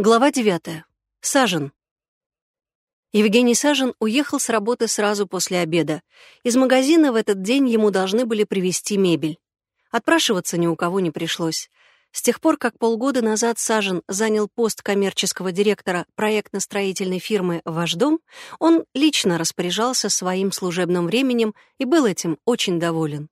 Глава 9. Сажен. Евгений Сажен уехал с работы сразу после обеда. Из магазина в этот день ему должны были привезти мебель. Отпрашиваться ни у кого не пришлось. С тех пор, как полгода назад Сажен занял пост коммерческого директора проектно-строительной фирмы «Ваш дом», он лично распоряжался своим служебным временем и был этим очень доволен.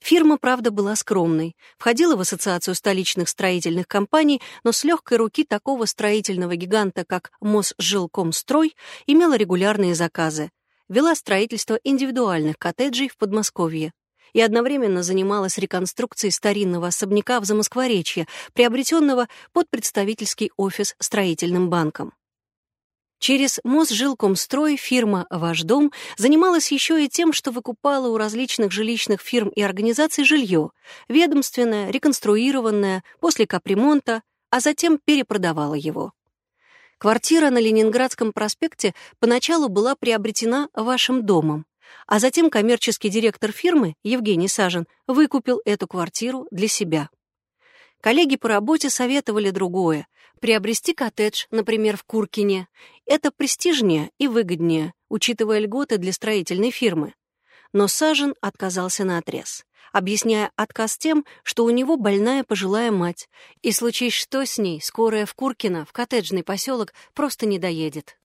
Фирма, правда, была скромной, входила в ассоциацию столичных строительных компаний, но с легкой руки такого строительного гиганта, как Мосжилкомстрой, имела регулярные заказы, вела строительство индивидуальных коттеджей в Подмосковье и одновременно занималась реконструкцией старинного особняка в Замоскворечье, приобретенного под представительский офис строительным банком. Через Мосжилкомстрой фирма «Ваш дом» занималась еще и тем, что выкупала у различных жилищных фирм и организаций жилье, ведомственное, реконструированное, после капремонта, а затем перепродавала его. Квартира на Ленинградском проспекте поначалу была приобретена вашим домом, а затем коммерческий директор фирмы, Евгений Сажин, выкупил эту квартиру для себя. Коллеги по работе советовали другое — приобрести коттедж, например, в Куркине. Это престижнее и выгоднее, учитывая льготы для строительной фирмы. Но Сажен отказался на отрез, объясняя отказ тем, что у него больная пожилая мать, и случись что с ней, скорая в Куркино, в коттеджный поселок, просто не доедет.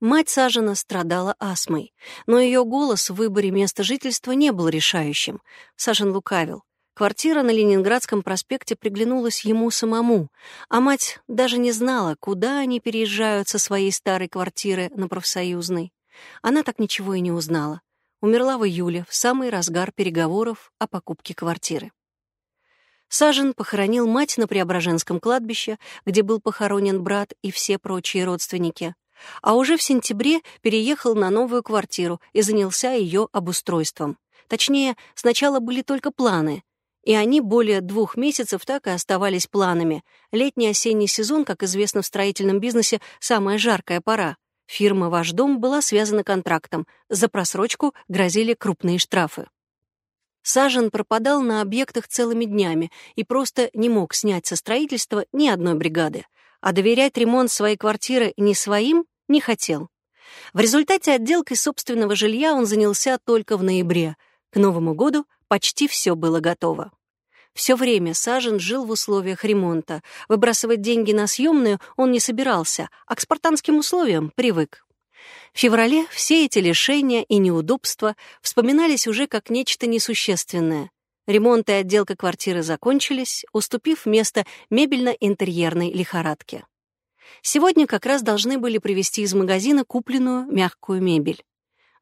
Мать Сажена страдала астмой, но ее голос в выборе места жительства не был решающим. Сажен лукавил. Квартира на Ленинградском проспекте приглянулась ему самому, а мать даже не знала, куда они переезжают со своей старой квартиры на профсоюзной. Она так ничего и не узнала. Умерла в июле, в самый разгар переговоров о покупке квартиры. Сажен похоронил мать на Преображенском кладбище, где был похоронен брат и все прочие родственники, а уже в сентябре переехал на новую квартиру и занялся ее обустройством. Точнее, сначала были только планы, и они более двух месяцев так и оставались планами. Летний-осенний сезон, как известно в строительном бизнесе, самая жаркая пора. Фирма «Ваш дом» была связана контрактом. За просрочку грозили крупные штрафы. Сажен пропадал на объектах целыми днями и просто не мог снять со строительства ни одной бригады. А доверять ремонт своей квартиры не своим не хотел. В результате отделкой собственного жилья он занялся только в ноябре. К Новому году почти все было готово. Все время Сажен жил в условиях ремонта. Выбрасывать деньги на съемную он не собирался, а к спартанским условиям привык. В феврале все эти лишения и неудобства вспоминались уже как нечто несущественное. Ремонт и отделка квартиры закончились, уступив место мебельно-интерьерной лихорадке. Сегодня как раз должны были привезти из магазина купленную мягкую мебель.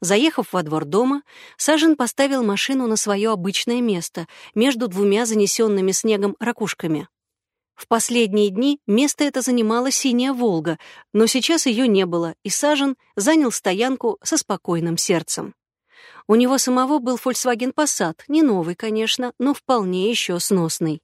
Заехав во двор дома, Сажен поставил машину на свое обычное место между двумя занесенными снегом ракушками. В последние дни место это занимала синяя «Волга», но сейчас ее не было, и Сажен занял стоянку со спокойным сердцем. У него самого был Volkswagen Passat, не новый, конечно, но вполне еще сносный.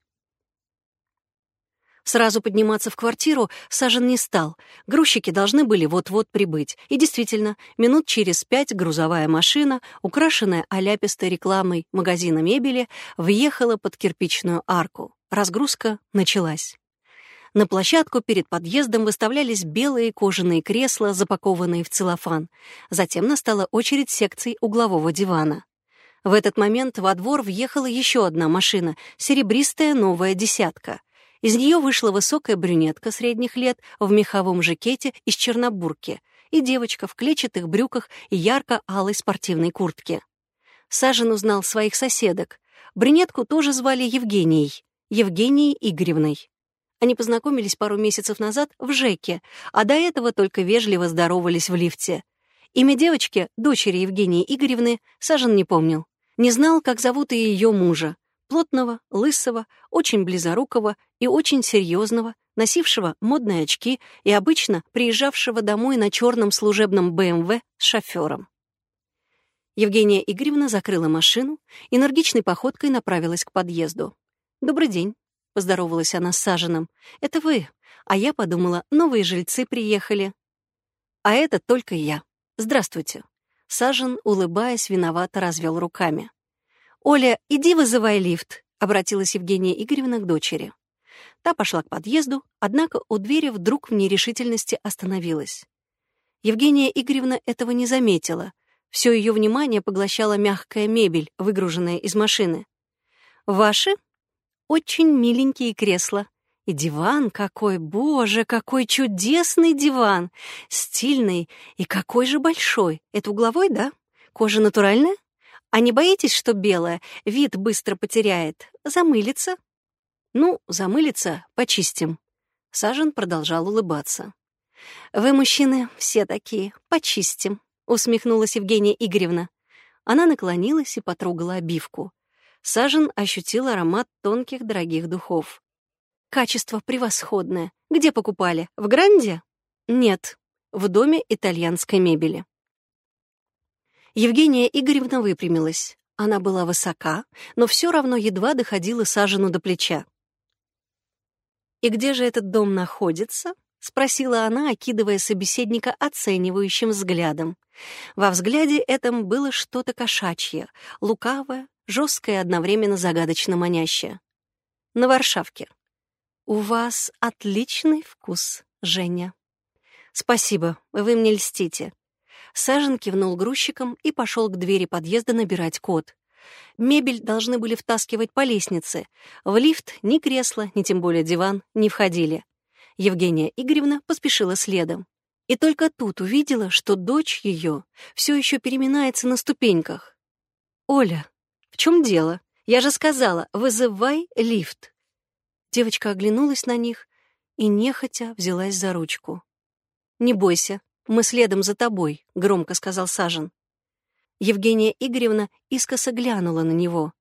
Сразу подниматься в квартиру Сажен не стал. Грузчики должны были вот-вот прибыть. И действительно, минут через пять грузовая машина, украшенная оляпистой рекламой магазина мебели, въехала под кирпичную арку. Разгрузка началась. На площадку перед подъездом выставлялись белые кожаные кресла, запакованные в целлофан. Затем настала очередь секций углового дивана. В этот момент во двор въехала еще одна машина, серебристая новая десятка — из нее вышла высокая брюнетка средних лет в меховом жакете из чернобурки и девочка в клетчатых брюках и ярко-алой спортивной куртке. Сажен узнал своих соседок. Брюнетку тоже звали Евгенией, Евгенией Игоревной. Они познакомились пару месяцев назад в ЖЭКе, а до этого только вежливо здоровались в лифте. Имя девочки, дочери Евгении Игоревны, Сажен не помнил. Не знал, как зовут и ее мужа плотного, лысого, очень близорукого и очень серьезного, носившего модные очки и обычно приезжавшего домой на черном служебном БМВ с шофером. Евгения Игоревна закрыла машину, энергичной походкой направилась к подъезду. «Добрый день», — поздоровалась она с Саженом. «Это вы, а я подумала, новые жильцы приехали». «А это только я. Здравствуйте». Сажен, улыбаясь, виновато развел руками. «Оля, иди вызывай лифт», — обратилась Евгения Игоревна к дочери. Та пошла к подъезду, однако у двери вдруг в нерешительности остановилась. Евгения Игоревна этого не заметила. Все ее внимание поглощала мягкая мебель, выгруженная из машины. «Ваши?» «Очень миленькие кресла. И диван какой, боже, какой чудесный диван! Стильный и какой же большой. Это угловой, да? Кожа натуральная? А не боитесь, что белая вид быстро потеряет? Замылится?» «Ну, замылится, почистим». Сажен продолжал улыбаться. «Вы, мужчины, все такие. Почистим», — усмехнулась Евгения Игоревна. Она наклонилась и потрогала обивку. Сажен ощутил аромат тонких дорогих духов. «Качество превосходное. Где покупали? В Гранде?» «Нет, в доме итальянской мебели». Евгения Игоревна выпрямилась. Она была высока, но все равно едва доходила Сажену до плеча. «И где же этот дом находится?» — спросила она, окидывая собеседника оценивающим взглядом. Во взгляде этом было что-то кошачье, лукавое, жесткое одновременно загадочно манящее. «На Варшавке». «У вас отличный вкус, Женя». «Спасибо, вы мне льстите». Сажен кивнул грузчиком и пошел к двери подъезда набирать код. Мебель должны были втаскивать по лестнице. В лифт ни кресло, ни тем более диван не входили. Евгения Игоревна поспешила следом. И только тут увидела, что дочь ее все еще переминается на ступеньках. «Оля, в чем дело? Я же сказала, вызывай лифт». Девочка оглянулась на них и нехотя взялась за ручку. «Не бойся, мы следом за тобой», — громко сказал Сажен. Евгения Игоревна искоса глянула на него.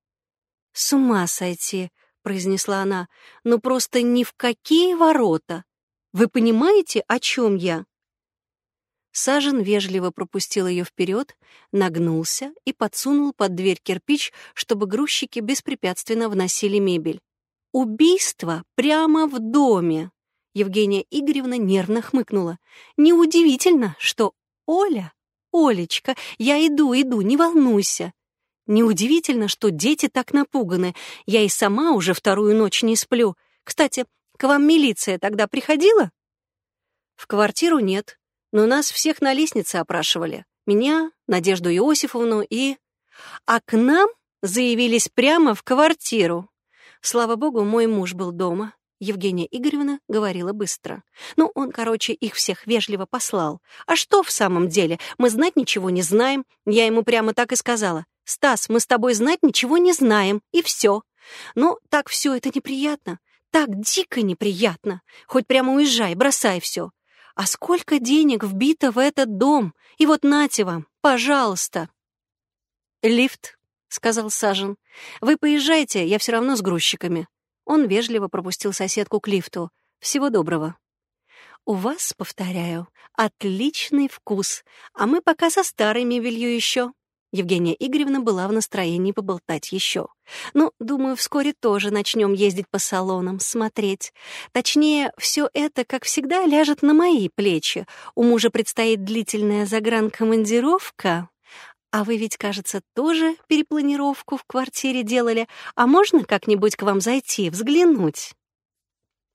«С ума сойти», — произнесла она, — «ну просто ни в какие ворота. Вы понимаете, о чем я?» Сажен вежливо пропустил ее вперед, нагнулся и подсунул под дверь кирпич, чтобы грузчики беспрепятственно вносили мебель. «Убийство прямо в доме!» Евгения Игоревна нервно хмыкнула. «Неудивительно, что Оля...» «Олечка, я иду, иду, не волнуйся!» Неудивительно, что дети так напуганы. Я и сама уже вторую ночь не сплю. Кстати, к вам милиция тогда приходила? В квартиру нет, но нас всех на лестнице опрашивали. Меня, Надежду Иосифовну и... А к нам заявились прямо в квартиру. Слава богу, мой муж был дома. Евгения Игоревна говорила быстро. Ну, он, короче, их всех вежливо послал. А что в самом деле? Мы знать ничего не знаем. Я ему прямо так и сказала. «Стас, мы с тобой знать ничего не знаем, и все». Ну, так все это неприятно. Так дико неприятно. Хоть прямо уезжай, бросай все. А сколько денег вбито в этот дом? И вот нате вам, пожалуйста. Лифт, сказал Сажен. Вы поезжайте, я все равно с грузчиками. Он вежливо пропустил соседку к лифту. Всего доброго. У вас, повторяю, отличный вкус, а мы пока со старой мебелью еще. Евгения Игоревна была в настроении поболтать еще. Ну, думаю, вскоре тоже начнем ездить по салонам, смотреть. Точнее, все это, как всегда, ляжет на мои плечи. У мужа предстоит длительная загранкомандировка. А вы ведь, кажется, тоже перепланировку в квартире делали. А можно как-нибудь к вам зайти, взглянуть?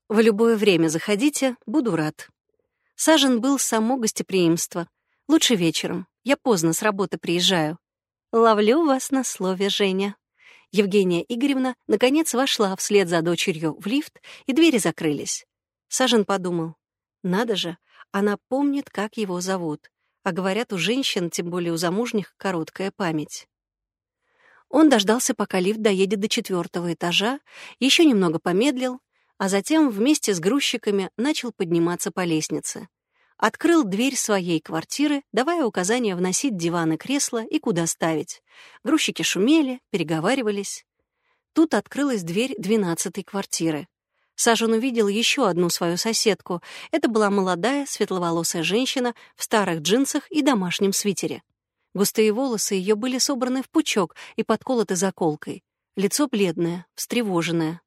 В любое время заходите, буду рад. Сажен был само гостеприимство. Лучше вечером. Я поздно с работы приезжаю. Ловлю вас на слове, Женя. Евгения Игоревна наконец вошла вслед за дочерью в лифт, и двери закрылись. Сажен подумал, надо же, она помнит, как его зовут. А говорят, у женщин, тем более у замужних, короткая память. Он дождался, пока лифт доедет до четвертого этажа, еще немного помедлил, а затем вместе с грузчиками начал подниматься по лестнице открыл дверь своей квартиры, давая указания вносить диван и кресла и куда ставить. Грузчики шумели, переговаривались. Тут открылась дверь двенадцатой квартиры. Сажен увидел еще одну свою соседку. Это была молодая, светловолосая женщина в старых джинсах и домашнем свитере. Густые волосы ее были собраны в пучок и подколоты заколкой. Лицо бледное, встревоженное.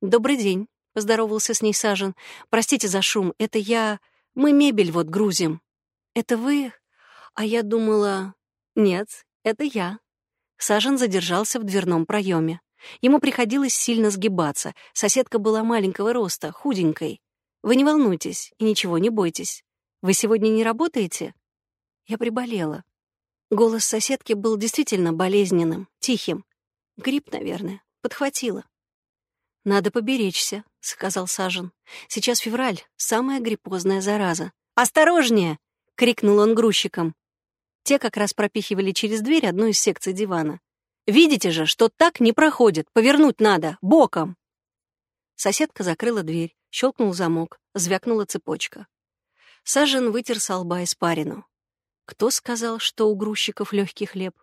«Добрый день», — поздоровался с ней Сажен. «Простите за шум, это я...» Мы мебель вот грузим. Это вы? А я думала... Нет, это я. Сажен задержался в дверном проеме. Ему приходилось сильно сгибаться. Соседка была маленького роста, худенькой. Вы не волнуйтесь и ничего не бойтесь. Вы сегодня не работаете? Я приболела. Голос соседки был действительно болезненным, тихим. Грипп, наверное, подхватила. «Надо поберечься», — сказал Сажен. «Сейчас февраль, самая гриппозная зараза». «Осторожнее!» — крикнул он грузчикам. Те как раз пропихивали через дверь одну из секций дивана. «Видите же, что так не проходит, повернуть надо, боком!» Соседка закрыла дверь, щелкнул замок, звякнула цепочка. Сажен вытер со лба испарину. Кто сказал, что у грузчиков легкий хлеб?